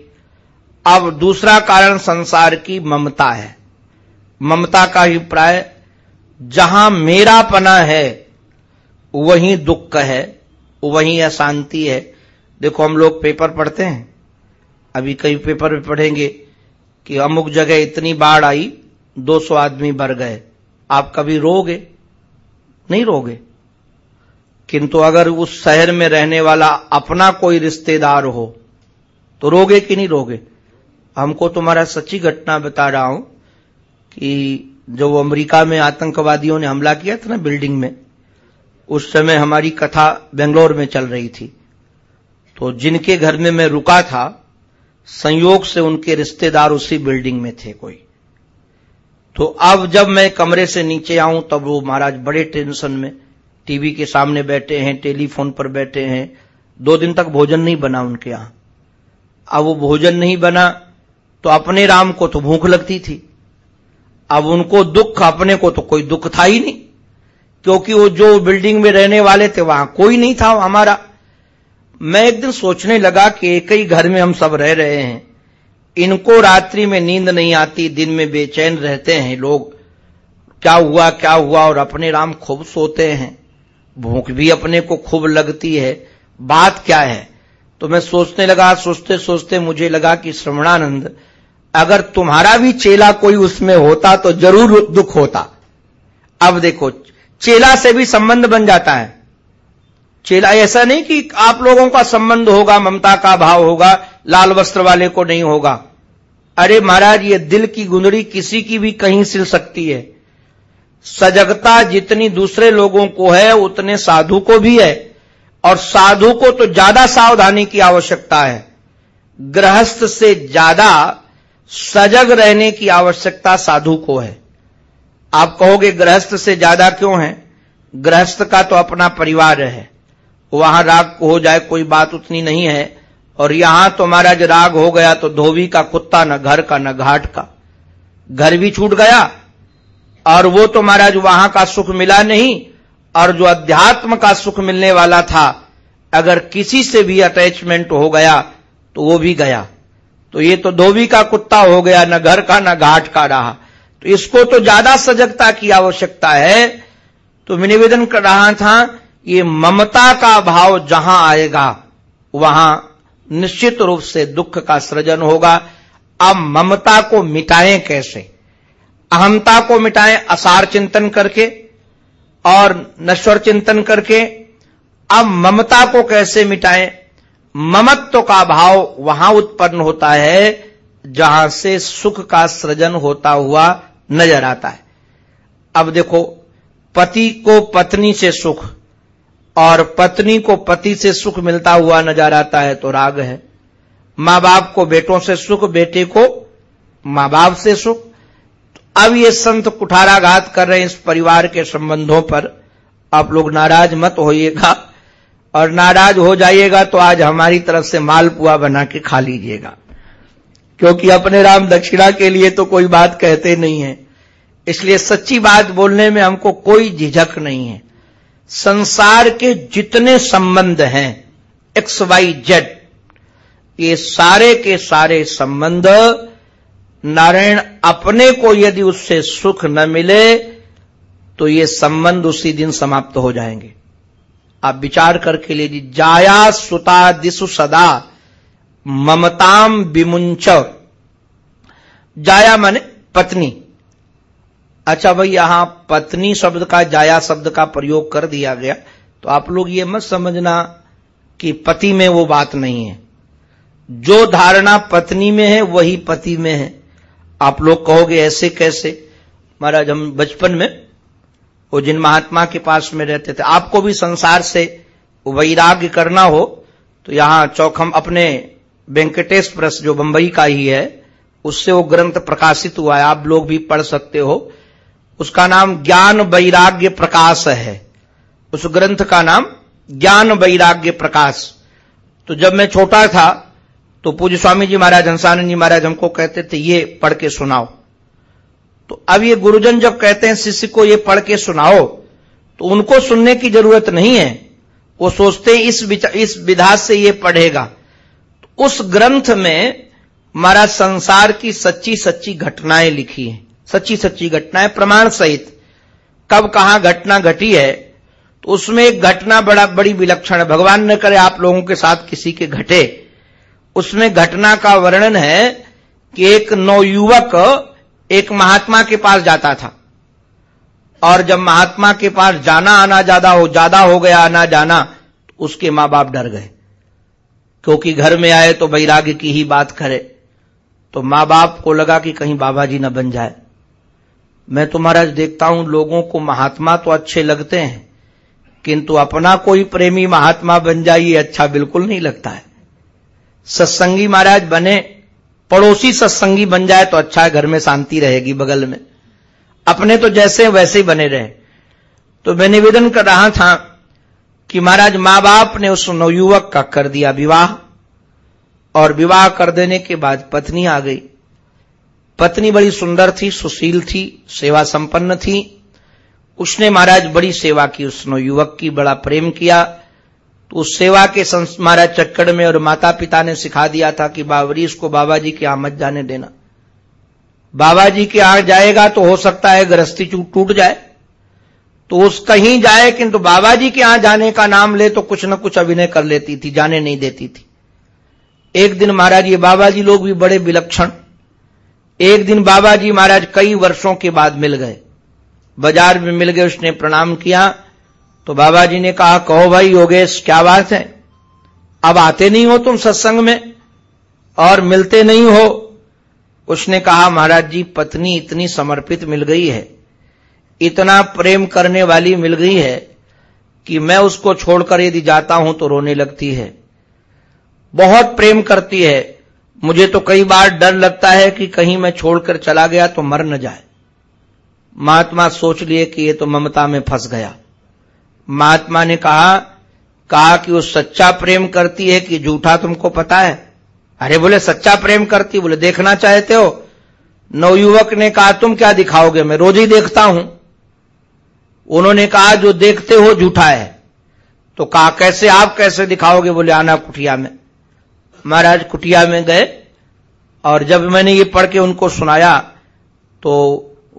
अब दूसरा कारण संसार की ममता है। ममता का अभिप्राय, जहाँ मेरा पना है, वहीं दुख है, वहीं अशांति है। देखो हम लोग पेपर पढ़ते हैं। अभी कई पेपर में पढ़ेंगे कि अमुक जगह इतनी बाढ़ आई 200 आदमी मर गए। आप कभी रोगे? नहीं रोगे। किंतु अगर उस शहर में रहने वाला अपना कोई रिश्तेदार हो तो रोगे कि नहीं रोगे? हमको तुम्हारा सच्ची घटना बता रहा हूँ कि जो अमेरिका में आतंकवादियों ने हमला किया था ना बिल्डिंग में, उस समय हमारी कथा बेंगलोर में चल रही थी। तो जिनके घर में मैं रुका था संयोग से उनके रिश्तेदार उसी बिल्डिंग में थे कोई। तो अब जब मैं कमरे से नीचे आऊँ, तब वो महाराज बड़े टेंशन में टीवी के सामने बैठे हैं, टेलीफोन पर बैठे हैं। दो दिन तक भोजन नहीं बना उनके यहाँ। अब वो भोजन नहीं बना तो अपने राम को तो भूख लगती थी। अब उनको दुख, अपने को तो कोई दुख था ही नहीं। क्योंकि वो जो बिल्डिंग में रहने वाले थे, वहाँ कोई नहीं था हमारा। मैं एक दिन सोचने लगा कि एक ही घर में हम सब रह रहे हैं। इनको रात्रि में नींद नहीं आती, दिन में बेचैन रहते हैं लोग। क्या हुआ क्या हुआ, और अपने राम खूब सोते हैं। भूख भी अपने को खूब लगती है। बात क्या है? तो मैं सोचने लगा, सोचते सोचते मुझे लगा कि श्रवणानंद, अगर तुम्हारा भी चेला कोई उसमें होता तो ज़रूर दुख होता। अब देखो, चेला से भी संबंध बन जाता है। चेला, ऐसा नहीं कि आप लोगों का संबंध होगा, ममता का भाव होगा, लाल वस्त्र वाले को नहीं होगा। अरे महाराज, ये दिल की गुंदड़ी किसी की भी कहीं सिल सकती है। सजगता जितनी दूसरे लोगों को है, उतने साधु को भी है। और साधु को तो ज़्यादा सावधानी की आवश्यकता है। गृहस्थ से ज़्यादा सजग रहने की आवश्यकता साधु को है। आप कहोगे, गृहस्थ से ज़्यादा क्यों है? गृहस्थ का तो अपना परिवार है। वहाँ राग हो जाए, कोई बात उतनी नहीं है। और यहाँ तो महाराज राग हो गया तो धोबी का कुत्ता न घर का न घाट का। घर भी छूट गया, और वो तो महाराज वहाँ का सुख मिला नहीं, और जो अध्यात्म का सुख मिलने वाला था, अगर किसी से भी अटैचमेंट हो गया तो वो भी गया। तो ये तो धोबी का कुत्ता हो गया, न घर का न घाट का रहा। तो इसको तो ज़्यादा सजगता की आवश्यकता है। तो मैं निवेदन कर रहा था ये ममता का भाव जहाँ आएगा, वहाँ निश्चित रूप से दुख का सृजन होगा। अब ममता को मिटाएँ कैसे? अहमता को मिटाएँ असार चिंतन करके और नश्वर चिंतन करके। अब ममता को कैसे मिटाएँ? ममत्व का भाव वहाँ उत्पन्न होता है, जहाँ से सुख का सृजन होता हुआ नज़र आता है। अब देखो, पति को पत्नी से सुख और पत्नी को पति से सुख मिलता हुआ नज़र आता है तो राग है। माँ बाप को बेटों से सुख, बेटे को माँ बाप से सुख। अब ये संत कुठाराघात कर रहे हैं इस परिवार के संबंधों पर। आप लोग नाराज़ मत होइएगा और नाराज़ हो जाइएगा तो आज हमारी तरफ़ से मालपुआ बना के खा लीजिएगा। क्योंकि अपने राम दक्षिणा के लिए तो कोई बात कहते नहीं है। इसलिए सच्ची बात बोलने में हमको कोई झिझक नहीं है। संसार के जितने संबंध हैं एक्स वाई जेड ये सारे के सारे संबंध, नारायण अपने को यदि उससे सुख न मिले तो ये संबंध उसी दिन समाप्त हो जाएँगे। आप विचार करके लीजिए, जाया सुता दिशु सदा ममताम विमुंच जाया माने पत्नी। अच्छा भाई, यहाँ पत्नी शब्द का, जाया शब्द का प्रयोग कर दिया गया। तो आप लोग ये मत समझना कि पति में वो बात नहीं है। जो धारणा पत्नी में है, वही पति में है। आप लोग कहोगे ऐसे कैसे? महाराज, हम बचपन में, वो जिन महात्मा के पास में रहते थे, आपको भी संसार से वैराग्य करना हो तो यहाँ चौखम अपने वेंकटेश प्रेस जो बंबई का ही है, उससे वो ग्रंथ प्रकाशित हुआ है। आप लोग भी पढ़ सकते हो। उसका नाम ज्ञान वैराग्य प्रकाश है। उस ग्रंथ का नाम ज्ञान वैराग्य प्रकाश। तो जब मैं छोटा था तो पूज्य स्वामी जी महाराज, हंसानंद जी महाराज हमको कहते थे, ये पढ़ के सुनाओ। तो अब ये गुरुजन जब कहते हैं, शिष्य को ये पढ़ के सुनाओ तो उनको सुनने की ज़रूरत नहीं है। वो सोचते इस इस विधा से ये पढ़ेगा। तो उस ग्रंथ में हमारा संसार की सच्ची सच्ची घटनाएँ लिखी हैं। सच्ची सच्ची घटनाएँ, प्रमाण सहित। कब कहाँ घटना घटी है तो उसमें एक घटना बड़ा, बड़ी विलक्षण है। भगवान न करे आप लोगों के साथ किसी के घटे। उसमें घटना का वर्णन है कि एक नवयुवक एक महात्मा के पास जाता था। और जब महात्मा के पास जाना, आना ज़्यादा हो ज़्यादा हो गया, आना जाना तो उसके माँ बाप डर गए। क्योंकि घर में आए तो वैराग्य की ही बात करे। तो माँ बाप को लगा कि कहीं बाबा जी न बन जाए। मैं तो महाराज देखता हूँ, लोगों को महात्मा तो अच्छे लगते हैं, किंतु अपना कोई प्रेमी महात्मा बन जाए ये अच्छा बिल्कुल नहीं लगता है। सत्संगी महाराज बने, पड़ोसी सत्संगी बन जाए तो अच्छा है, घर में शांति रहेगी बगल में। अपने तो जैसे वैसे ही बने रहे। तो मैं निवेदन कर रहा था कि महाराज माँ बाप ने उस नवयुवक का कर दिया विवाह, और विवाह कर देने के बाद पत्नी आ गई। पत्नी बड़ी सुंदर थी, सुशील थी, सेवा संपन्न थी। उसने महाराज बड़ी सेवा की, उसने युवक की, बड़ा प्रेम किया। तो उस सेवा के महाराज चक्कर में और माता पिता ने सिखा दिया था कि बाबरी, इसको बाबा जी के मत जाने देना। बाबा जी के यहाँ जाएगा तो हो सकता है गृहस्थी टूट जाए। तो उस कहीं जाए, किंतु तो बाबा जी के यहाँ जाने का नाम ले तो कुछ न कुछ अभिनय कर लेती थी, जाने नहीं देती थी। एक दिन महाराज, ये बाबा जी लोग भी बड़े विलक्षण एक दिन बाबा जी महाराज कई वर्षों के बाद मिल गए। बाज़ार में मिल गए, उसने प्रणाम किया। तो बाबा जी ने कहा, कहो भाई, योगेश, क्या बात है? अब आते नहीं हो तुम सत्संग में? और मिलते नहीं हो? उसने कहा, महाराज जी, पत्नी इतनी समर्पित मिल गई है। इतना प्रेम करने वाली मिल गई है कि मैं उसको छोड़कर यदि जाता हूँ तो रोने लगती है। बहुत प्रेम करती है। मुझे तो कई बार डर लगता है कि कहीं मैं छोड़कर चला गया तो मर न जाए। महात्मा सोच लिए कि ये तो ममता में फंस गया। महात्मा ने कहा कहा कि वो सच्चा प्रेम करती है कि झूठा तुमको पता है? अरे बोले, सच्चा प्रेम करती? बोले, देखना चाहते हो? नवयुवक ने कहा, तुम क्या दिखाओगे? मैं रोज ही देखता हूँ। उन्होंने कहा, जो देखते हो झूठा है। तो कहा, कैसे आप कैसे दिखाओगे? बोले, आना कुटिया में। महाराज कुटिया में गए, और जब मैंने ये पढ़ के उनको सुनाया तो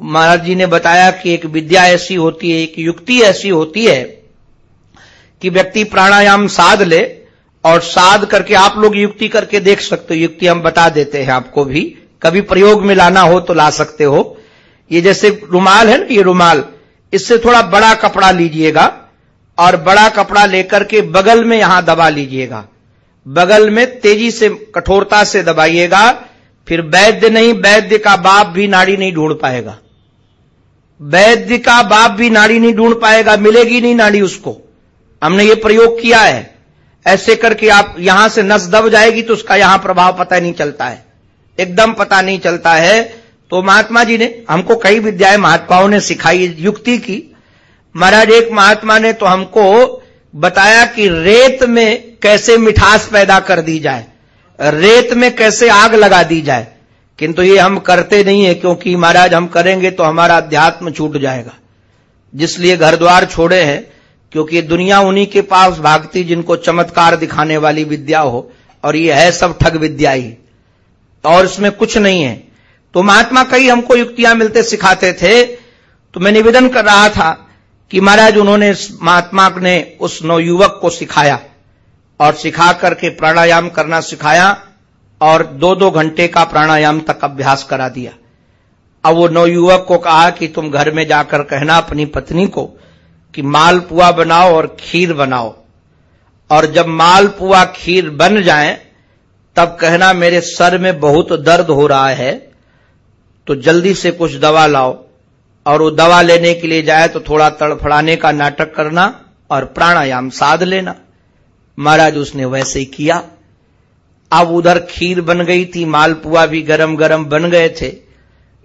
महाराज जी ने बताया कि एक विद्या ऐसी होती है, एक युक्ति ऐसी होती है, कि व्यक्ति प्राणायाम साध ले, और साध करके आप लोग युक्ति करके देख सकते हो। युक्ति हम बता देते हैं आपको भी। कभी प्रयोग में लाना हो तो ला सकते हो। ये जैसे रुमाल है ना, ये रुमाल, इससे थोड़ा बड़ा कपड़ा लीजिएगा, और बड़ा कपड़ा लेकर के बगल में यहाँ दबा लीजिएगा। बगल में तेज़ी से, कठोरता से दबाइएगा, फिर वैद्य नहीं, वैद्य का बाप भी नाड़ी नहीं ढूंढ पाएगा। वैद्य का बाप भी नाड़ी नहीं ढूंढ पाएगा, मिलेगी नहीं नाड़ी उसको। हमने ये प्रयोग किया है। ऐसे करके आप यहाँ से नस दब जाएगी तो उसका यहाँ प्रभाव पता नहीं चलता है। एकदम पता नहीं चलता है। तो महात्मा जी ने, हमको कई विद्याएँ महात्माओं ने सिखाई, युक्ति की। महाराज, एक महात्मा ने तो हमको बताया कि रेत में कैसे मिठास पैदा कर दी जाए, रेत में कैसे आग लगा दी जाए, किंतु ये हम करते नहीं है, क्योंकि महाराज हम करेंगे तो हमारा अध्यात्म छूट जाएगा। जिसलिए घर द्वार छोड़े हैं, क्योंकि दुनिया उन्हीं के पास भागती जिनको चमत्कार दिखाने वाली विद्या हो, और ये है सब ठग विद्या ही। और इसमें कुछ नहीं है। तो महात्मा कई हमको युक्तियाँ मिलते सिखाते थे तो मैं निवेदन कर रहा था कि महाराज उन्होंने महात्मा ने उस नवयुवक को सिखाया। और सिखा करके प्राणायाम करना सिखाया और दो दो घंटे का प्राणायाम तक अभ्यास करा दिया। अब वो नवयुवक को कहा कि तुम घर में जाकर कहना अपनी पत्नी को कि मालपुआ बनाओ और खीर बनाओ। और जब मालपुआ खीर बन जाए, तब कहना मेरे सर में बहुत दर्द हो रहा है तो जल्दी से कुछ दवा लाओ। और वो दवा लेने के लिए जाए तो थोड़ा तड़फड़ाने का नाटक करना और प्राणायाम साध लेना। महाराज उसने वैसे ही किया। अब उधर खीर बन गई थी, मालपुआ भी गरम गरम बन गए थे।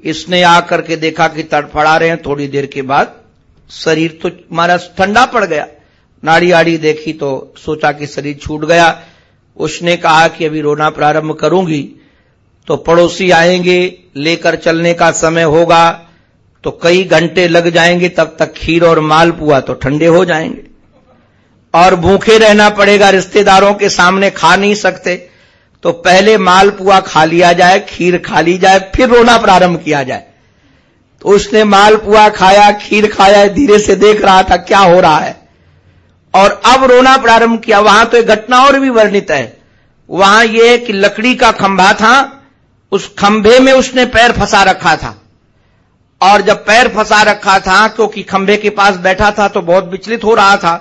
इसने आकर के देखा कि तड़फड़ा रहे हैं, थोड़ी देर के बाद शरीर तो महाराज ठंडा पड़ गया। नाड़ी आड़ी देखी तो सोचा कि शरीर छूट गया। उसने कहा कि अभी रोना प्रारंभ करूँगी तो पड़ोसी आएँगे, लेकर चलने का समय होगा तो कई घंटे लग जाएँगे, तब तक खीर और मालपुआ तो ठंडे हो जाएँगे। और भूखे रहना पड़ेगा, रिश्तेदारों के सामने खा नहीं सकते तो पहले मालपुआ खा लिया जाए, खीर खा ली जाए, फिर रोना प्रारंभ किया जाए। तो उसने मालपुआ खाया, खीर खाया, धीरे से देख रहा था क्या हो रहा है। और अब रोना प्रारंभ किया, वहाँ तो एक घटना और भी वर्णित है। वहाँ यह कि लकड़ी का खंभा था, उस खंभे में उसने पैर फंसा रखा था। और जब पैर फंसा रखा था, क्योंकि खंभे के पास बैठा था तो बहुत विचलित हो रहा था।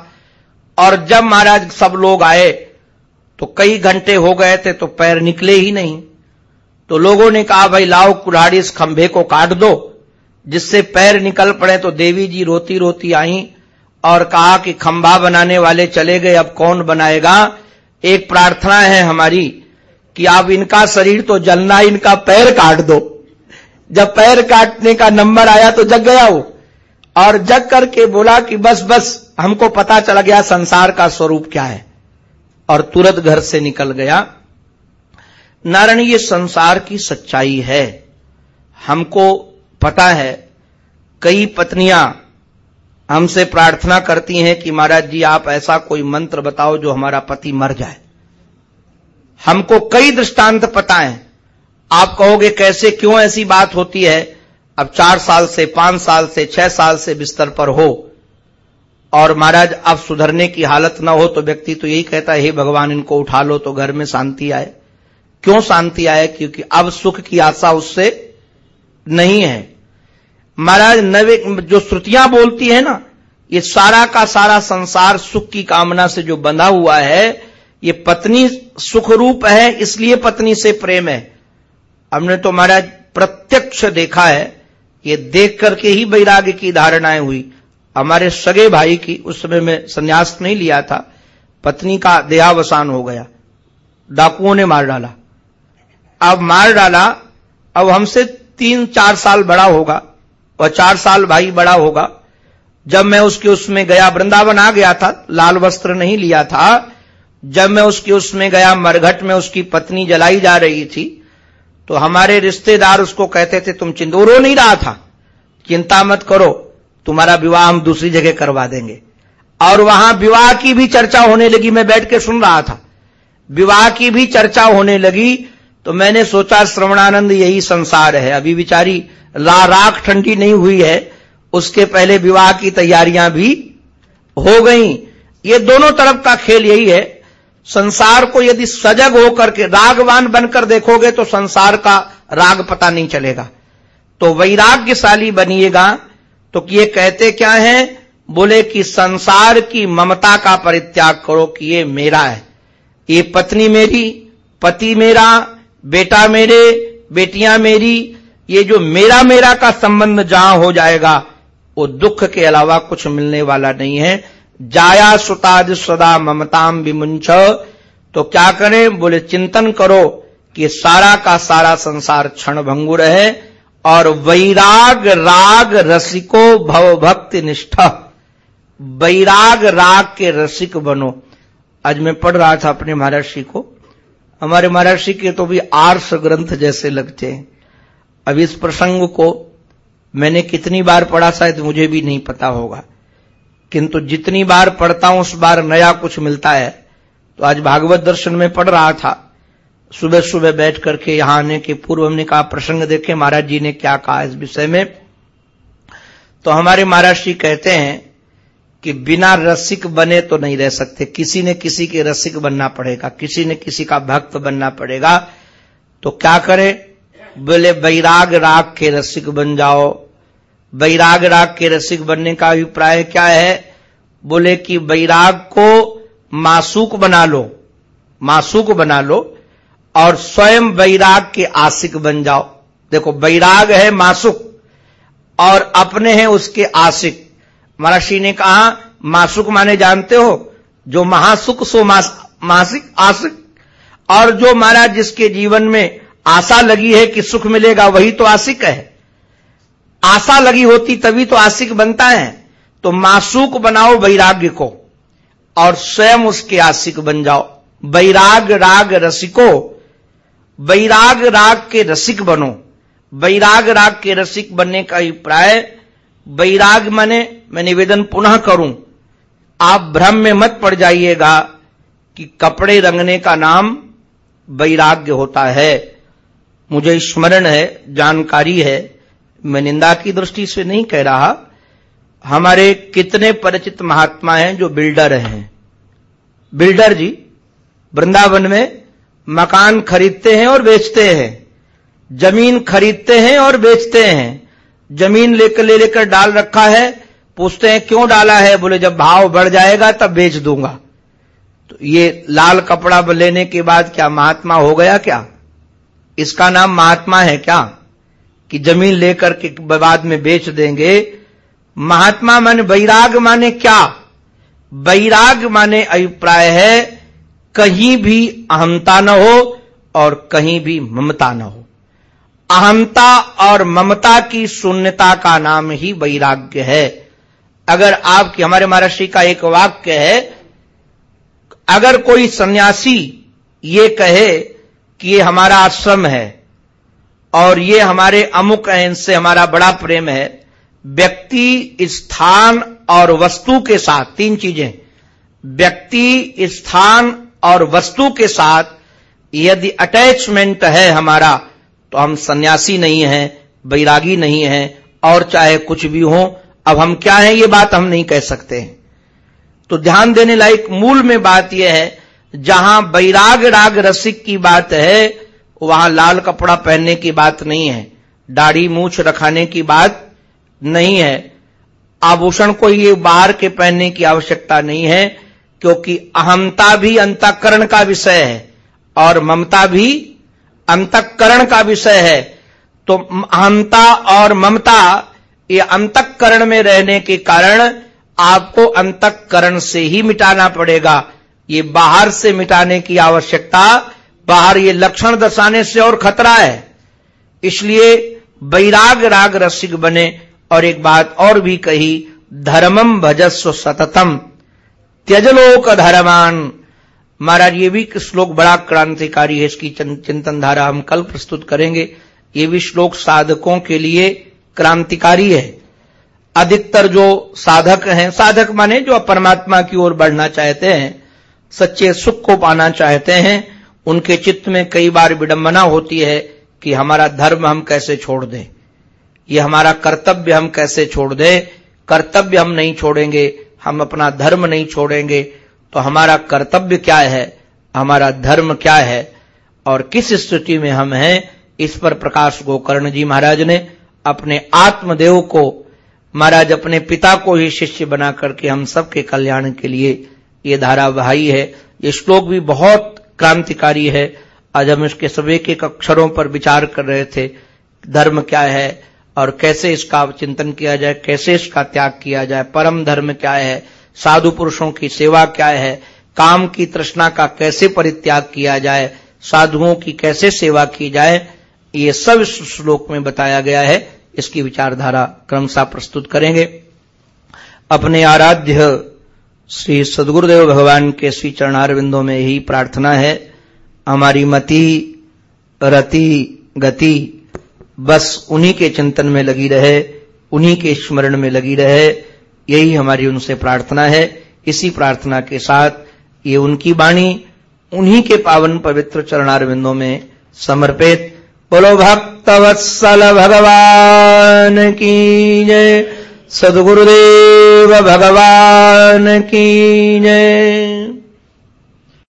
और जब महाराज सब लोग आए तो कई घंटे हो गए थे तो पैर निकले ही नहीं। तो लोगों ने कहा, भाई, लाओ कुल्हाड़ी इस खंभे को काट दो। जिससे पैर निकल पड़े तो देवी जी रोती रोती आई और कहा कि खंभा बनाने वाले चले गए, अब कौन बनाएगा? एक प्रार्थना है हमारी कि आप इनका शरीर तो जलना, इनका पैर काट दो। जब पैर काटने का नंबर आया तो जग गया वो। और जग करके बोला कि बस बस, हमको पता चला गया संसार का स्वरूप क्या है। और तुरंत घर से निकल गया। नारायण, ये संसार की सच्चाई है। हमको पता है, कई पत्नियाँ हमसे प्रार्थना करती हैं कि महाराज जी, आप ऐसा कोई मंत्र बताओ जो हमारा पति मर जाए। हमको कई दृष्टांत पता है। आप कहोगे, कैसे, क्यों ऐसी बात होती है? अब चार साल से, पाँच साल से, छह साल से बिस्तर पर हो और महाराज अब सुधरने की हालत ना हो तो व्यक्ति तो यही कहता है, हे भगवान, इनको उठा लो तो घर में शांति आए। क्यों शांति आए? क्योंकि अब सुख की आशा उससे नहीं है। महाराज, नवे जो श्रुतियाँ बोलती है ना, ये सारा का सारा संसार सुख की कामना से जो बंधा हुआ है, ये पत्नी सुख रूप है, इसलिए पत्नी से प्रेम है। हमने तो महाराज प्रत्यक्ष देखा है ये देख करके ही वैराग्य की धारणाएँ हुई। हमारे सगे भाई की उस समय में संन्यास नहीं लिया था। पत्नी का देहावसान हो गया। डाकुओं ने मार डाला। अब मार डाला, अब हमसे तीन चार साल बड़ा होगा और चार साल भाई बड़ा होगा। जब मैं उसके उसमें गया, वृंदावन आ गया था, लाल वस्त्र नहीं लिया था। जब मैं उसके उसमें गया, मरघट में उसकी पत्नी जलाई जा रही थी तो हमारे रिश्तेदार उसको कहते थे, तुम चिंदूर हो नहीं रहा था? चिंता मत करो, तुम्हारा विवाह हम दूसरी जगह करवा देंगे। और वहाँ विवाह की भी चर्चा होने लगी, मैं बैठ के सुन रहा था। विवाह की भी चर्चा होने लगी तो मैंने सोचा, श्रवणानंद, यही संसार है। अभी बिचारी ला राख ठंडी नहीं हुई है, उसके पहले विवाह की तैयारियाँ भी हो गई। ये दोनों तरफ़ का खेल यही है संसार को यदि सजग होकर के रागवान बनकर देखोगे तो संसार का राग पता नहीं चलेगा। तो वैराग्यशाली बनिएगा। तो ये कहते क्या है? बोले कि संसार की ममता का परित्याग करो कि ये मेरा है। ये पत्नी मेरी, पति मेरा, बेटा मेरे, बेटियाँ मेरी, ये जो मेरा मेरा का संबंध जहाँ हो जाएगा, वो दुख के अलावा कुछ मिलने वाला नहीं है। जाया सुताज सदा ममताम विमुंच तो क्या करें? बोले, चिंतन करो कि सारा का सारा संसार क्षण भंगुर है और वैराग राग रसिको भव भक्ति निष्ठ। वैराग राग के रसिक बनो। आज मैं पढ़ रहा था अपने महर्षि को। हमारे महर्षि के तो भी आर्स ग्रंथ जैसे लगते हैं। अब इस प्रसंग को मैंने कितनी बार पढ़ा शायद मुझे भी नहीं पता होगा। किंतु जितनी बार पढ़ता हूँ, उस बार नया कुछ मिलता है। तो आज भागवत दर्शन में पढ़ रहा था। सुबह सुबह बैठ करके यहाँ आने के पूर्व हमने कहा, प्रसंग देखे, महाराज जी ने क्या कहा इस विषय में। तो हमारे महाराज जी कहते हैं कि बिना रसिक बने तो नहीं रह सकते। किसी ने किसी के रसिक बनना पड़ेगा, किसी ने किसी का भक्त बनना पड़ेगा। तो क्या करें? बोले बैराग राग के रसिक बन जाओ। बैराग राग के रसिक बनने का अभिप्राय क्या है? बोले कि वैराग को मासूक बना लो, मासूक बना लो और स्वयं वैराग के आशिक बन जाओ। देखो, वैराग है मासुक और अपने हैं उसके आशिक। महर्षि ने कहा, मासुक माने जानते हो? जो महासुख, सो मासिक, आशिक। और जो महाराज जिसके जीवन में आशा लगी है कि सुख मिलेगा, वही तो आशिक है। आशा लगी होती तभी तो आशिक बनता है। तो मासूक बनाओ वैराग्य को और स्वयं उसके आशिक बन जाओ। वैराग राग रसिको, वैराग राग के रसिक बनो। वैराग राग के रसिक बनने का अभिप्राय, वैराग माने मैं निवेदन पुनः करूँ। आप भ्रम में मत पड़ जाइएगा कि कपड़े रंगने का नाम वैराग्य होता है। मुझे स्मरण है, जानकारी है। मैं निंदा की दृष्टि से नहीं कह रहा, हमारे कितने परिचित महात्मा हैं जो बिल्डर हैं। बिल्डर जी, वृंदावन में मकान खरीदते हैं और बेचते हैं। ज़मीन खरीदते हैं और बेचते हैं। ज़मीन लेकर ले लेकर डाल रखा है, पूछते हैं, क्यों डाला है? बोले, जब भाव बढ़ जाएगा तब बेच दूँगा। तो ये लाल कपड़ा लेने के बाद क्या महात्मा हो गया क्या? इसका नाम महात्मा है क्या? कि ज़मीन लेकर के बाद में बेच देंगे। महात्मा माने वैराग माने क्या? वैराग माने अभिप्राय है, कहीं भी अहमता न हो और कहीं भी ममता न हो। अहमता और ममता की शून्यता का नाम ही वैराग्य है। अगर आपकी, हमारे महर्षि का एक वाक्य है, अगर कोई सन्यासी ये कहे कि ये हमारा आश्रम है और ये हमारे अमुक हैं इनसे हमारा बड़ा प्रेम है, व्यक्ति, स्थान और वस्तु के साथ, तीन चीज़ें। व्यक्ति, स्थान और वस्तु के साथ यदि अटैचमेंट है हमारा तो हम सन्यासी नहीं हैं बैरागी नहीं हैं, और चाहे कुछ भी हो, अब हम क्या हैं, ये बात हम नहीं कह सकते। हैं तो ध्यान देने लायक मूल में बात यह है, जहाँ बैराग राग रसिक की बात है वहाँ लाल कपड़ा पहनने की बात नहीं है, दाढ़ी मूछ रखाने की बात नहीं है, आभूषण को ये बाहर के पहनने की आवश्यकता नहीं है, क्योंकि अहमता भी अंतकरण का विषय है, और ममता भी अंतकरण का विषय है। तो अहमता और ममता, ये अंतकरण में रहने के कारण आपको अंतकरण से ही मिटाना पड़ेगा। ये बाहर से मिटाने की आवश्यकता बाहर ये लक्षण दर्शाने से और खतरा है। इसलिए बैराग राग रसिक बने और एक बात और भी कही धर्मम भजस्व सततम। त्यजलोक धर्मान। महाराज, ये भी श्लोक बड़ा क्रांतिकारी है, इसकी चिंतन धारा हम कल प्रस्तुत करेंगे। ये भी श्लोक साधकों के लिए क्रांतिकारी है। अधिकतर जो साधक हैं, साधक माने जो परमात्मा की ओर बढ़ना चाहते हैं, सच्चे सुख को पाना चाहते हैं उनके चित्त में कई बार विडंबना होती है कि हमारा धर्म हम कैसे छोड़ दें? ये हमारा कर्तव्य हम कैसे छोड़ दें? कर्तव्य हम नहीं छोड़ेंगे, हम अपना धर्म नहीं छोड़ेंगे तो हमारा कर्तव्य क्या है? हमारा धर्म क्या है? और किस स्थिति में हम हैं? इस पर प्रकाश गोकर्ण जी महाराज ने अपने आत्मदेव को, महाराज अपने पिता को ही शिष्य बना करके हम सबके कल्याण के लिए ये धारा बहाई है। ये श्लोक भी बहुत क्रांतिकारी है। आज हम इसके सब एक एक अक्षरों पर विचार कर रहे थे, धर्म क्या है और कैसे इसका चिंतन किया जाए, कैसे इसका त्याग किया जाए, परम धर्म क्या है, साधु पुरुषों की सेवा क्या है, काम की तृष्णा का कैसे परित्याग किया जाए, साधुओं की कैसे सेवा की जाए, ये सब इस श्लोक में बताया गया है। इसकी विचारधारा क्रमशः प्रस्तुत करेंगे। अपने आराध्य श्री सदगुरुदेव भगवान के श्री चरणारविंदों में ही प्रार्थना है। हमारी मति, रति, गति बस उन्हीं के चिंतन में लगी रहे, उन्हीं के स्मरण में लगी रहे। यही हमारी उनसे प्रार्थना है। इसी प्रार्थना के साथ ये उनकी वाणी उन्हीं के पावन पवित्र चरणारविंदों में समर्पित। बोलो भक्त वत्सल भगवान की जय। सदगुरुदेव भगवान की जय।